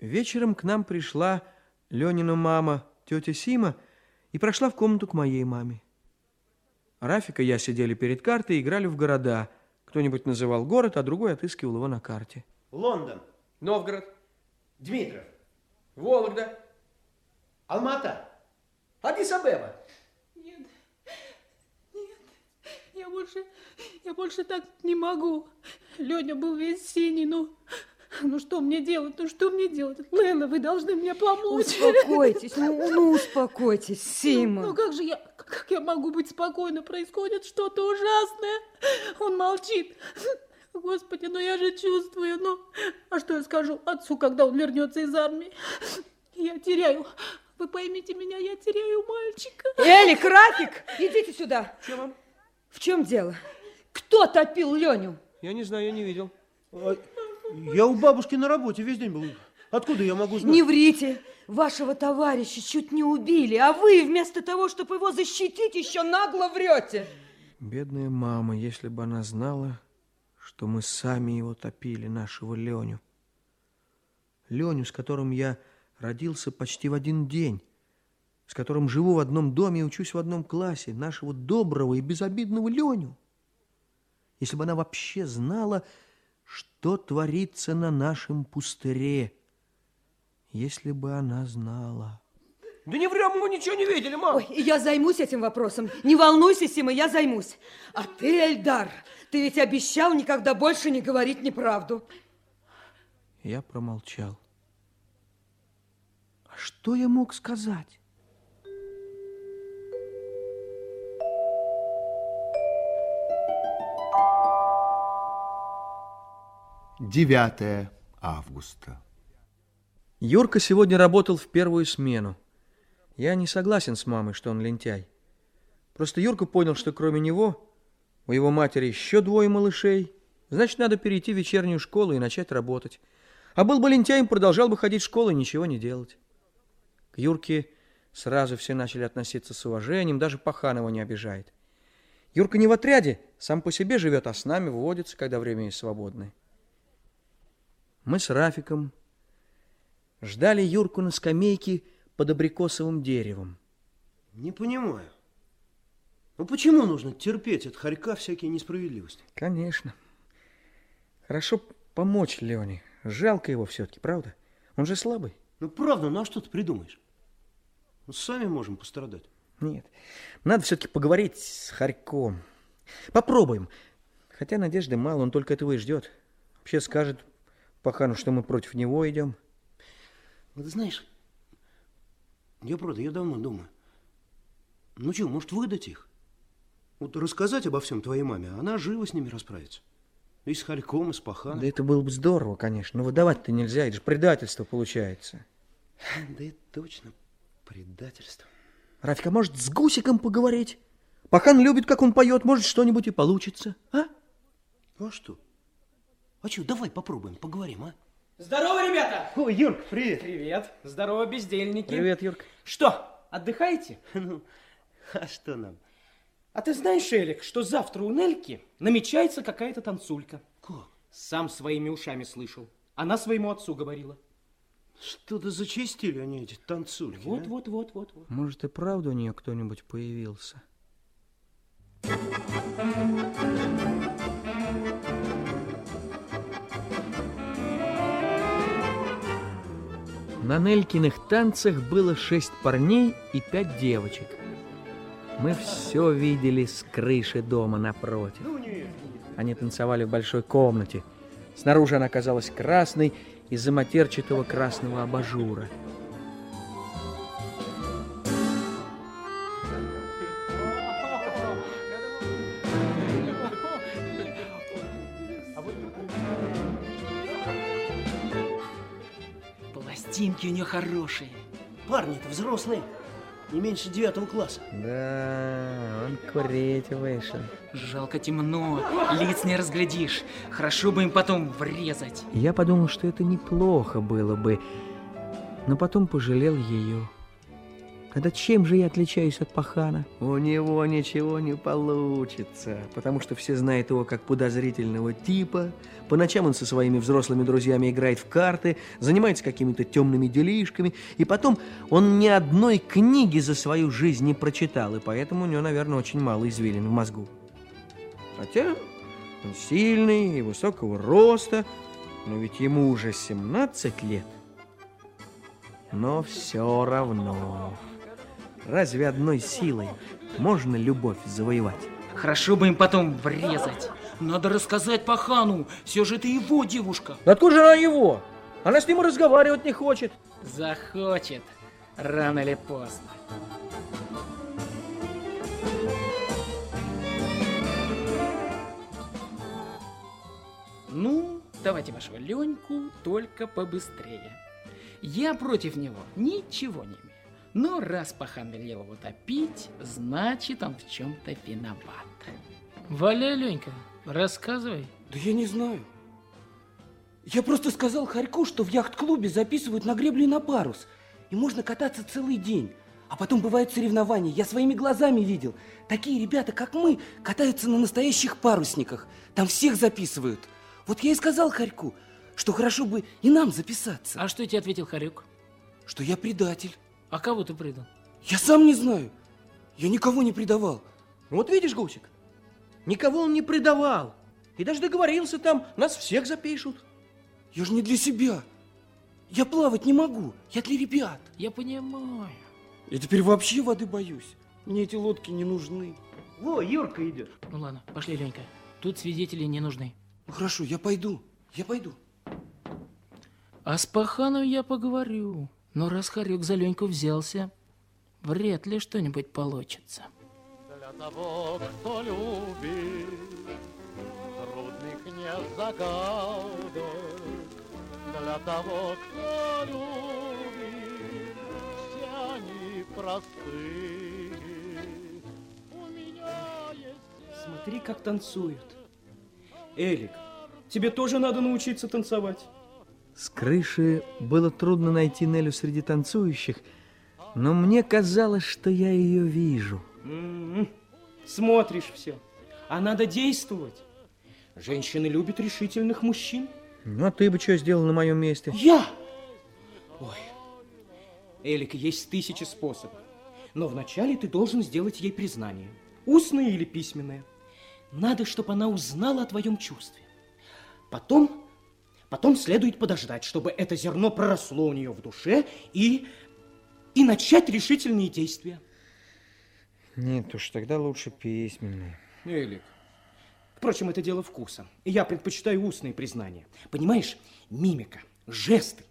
Вечером к нам пришла Ленина мама, тетя Сима, и прошла в комнату к моей маме. Рафик и я сидели перед картой и играли в города. Кто-нибудь называл город, а другой отыскивал его на карте. Лондон. Новгород. Дмитров. Вологда. Алмата. Адис-Абеба. Нет, нет, я больше, я больше так не могу. Леня был весь синий, ну, ну что мне делать, ну что мне делать? Лейла, вы должны мне помочь. Успокойтесь, ну, ну успокойтесь, Сима. Ну, ну как же я, как я могу быть спокойна? Происходит что-то ужасное. Он молчит. Господи, ну я же чувствую, ну, а что я скажу отцу, когда он вернется из армии? Я теряю, вы поймите меня, я теряю мальчика. Элик, Рафик, идите сюда. Чем вам? В чем дело? Кто топил Леню? Я не знаю, я не видел. Я у бабушки на работе весь день был. Откуда я могу знать? Не врите. Вашего товарища чуть не убили, а вы вместо того, чтобы его защитить, еще нагло врете. Бедная мама, если бы она знала, что мы сами его топили, нашего Леню. Леню, с которым я родился почти в один день, с которым живу в одном доме и учусь в одном классе, нашего доброго и безобидного Леню. Если бы она вообще знала, что творится на нашем пустыре, если бы она знала. Да не врем, мы ничего не видели, мам. Ой, я займусь этим вопросом. Не волнуйся, Сима, я займусь. А ты, Эльдар, ты ведь обещал никогда больше не говорить неправду. Я промолчал. А что я мог сказать? 9 августа. Юрка сегодня работал в первую смену. Я не согласен с мамой, что он лентяй. Просто Юрка понял, что кроме него у его матери еще двое малышей. Значит, надо перейти в вечернюю школу и начать работать. А был бы лентяем, продолжал бы ходить в школу и ничего не делать. К Юрке сразу все начали относиться с уважением, даже Паханова не обижает. Юрка не в отряде, сам по себе живет, а с нами вводится, когда время есть свободное. Мы с Рафиком ждали Юрку на скамейке под абрикосовым деревом. Не понимаю. Ну почему нужно терпеть от хорька всякие несправедливости? Конечно. Хорошо помочь Лене. Жалко его все-таки, правда? Он же слабый. Ну правда, ну а что ты придумаешь? Ну, сами можем пострадать. Нет, надо все-таки поговорить с Харьком. Попробуем. Хотя надежды мало, он только этого и ждет. Вообще скажет, Пахану, что мы против него идем. Ну, ты знаешь, я правда, я давно думаю. Ну что, может, выдать их? Вот рассказать обо всем твоей маме, она живо с ними расправится. И с Хальком, и с Паханом. Да это было бы здорово, конечно, но выдавать-то нельзя, это же предательство получается. Да это точно предательство. Рафик, а может, с Гусиком поговорить? Пахан любит, как он поет, может, что-нибудь и получится, а? А что? А что, давай попробуем, поговорим, а? Здорово, ребята! Ой, Юрк, привет! Привет! Здорово, бездельники! Привет, Юрк. Что, отдыхаете? Ну, а что нам? А ты знаешь, Элик, что завтра у Нельки намечается какая-то танцулька? Как? Сам своими ушами слышал. Она своему отцу говорила. Что-то зачистили они, эти танцульки. Вот, а? вот, вот, вот, вот. Может, и правда у нее кто-нибудь появился? На Нелькиных танцах было шесть парней и пять девочек. Мы все видели с крыши дома напротив. Они танцевали в большой комнате. Снаружи она казалась красной из-за матерчатого красного абажура. Пластинки у нее хорошие. Парни-то взрослые, не меньше девятого класса. Да, он курить вышел. Жалко темно, лиц не разглядишь. Хорошо бы им потом врезать. Я подумал, что это неплохо было бы, но потом пожалел ее. Тогда чем же я отличаюсь от пахана? У него ничего не получится, потому что все знают его как подозрительного типа. По ночам он со своими взрослыми друзьями играет в карты, занимается какими-то темными делишками, и потом он ни одной книги за свою жизнь не прочитал, и поэтому у него, наверное, очень мало извилин в мозгу. Хотя он сильный и высокого роста, но ведь ему уже 17 лет. Но все равно... Разве одной силой можно любовь завоевать? Хорошо бы им потом врезать. Надо рассказать Пахану, все же это его девушка. Да откуда же она его? Она с ним и разговаривать не хочет. Захочет, рано или поздно. Ну, давайте вашего Леньку только побыстрее. Я против него ничего не имею. Но раз Пахан велел его топить, значит он в чем-то виноват. Валяй, Ленька, рассказывай. Да я не знаю. Я просто сказал Харьку, что в яхт-клубе записывают на гребле на парус. И можно кататься целый день. А потом бывают соревнования. Я своими глазами видел. Такие ребята, как мы, катаются на настоящих парусниках. Там всех записывают. Вот я и сказал Харьку, что хорошо бы и нам записаться. А что тебе ответил Харек? Что я предатель. А кого ты предал? Я сам не знаю. Я никого не предавал. Вот видишь, Гусик, никого он не предавал. И даже договорился там, нас всех запишут. Я же не для себя. Я плавать не могу. Я для ребят. Я понимаю. Я теперь вообще воды боюсь. Мне эти лодки не нужны. Во, Юрка идет. Ну ладно, пошли, Ленька. Тут свидетели не нужны. Ну хорошо, я пойду. Я пойду. А с Паханом я поговорю. Но раз Харек за Леньку взялся, вряд ли что-нибудь получится. Для того, кто любит, трудных не загадок. Для того, кто любит, все они простые. У меня есть... Смотри, как танцуют. Элик, тебе тоже надо научиться танцевать. С крыши было трудно найти Нелю среди танцующих, но мне казалось, что я ее вижу. М-м, Смотришь все. А надо действовать. Женщины любят решительных мужчин. Ну, а ты бы что сделал на моем месте? Я? Ой, Элик, есть тысячи способов. Но вначале ты должен сделать ей признание. Устное или письменное. Надо, чтобы она узнала о твоем чувстве. Потом, потом следует подождать, чтобы это зерно проросло у нее в душе и, и начать решительные действия. Нет уж, тогда лучше письменные. Элик. Впрочем, это дело вкуса. Я предпочитаю устные признания. Понимаешь, мимика, жесты,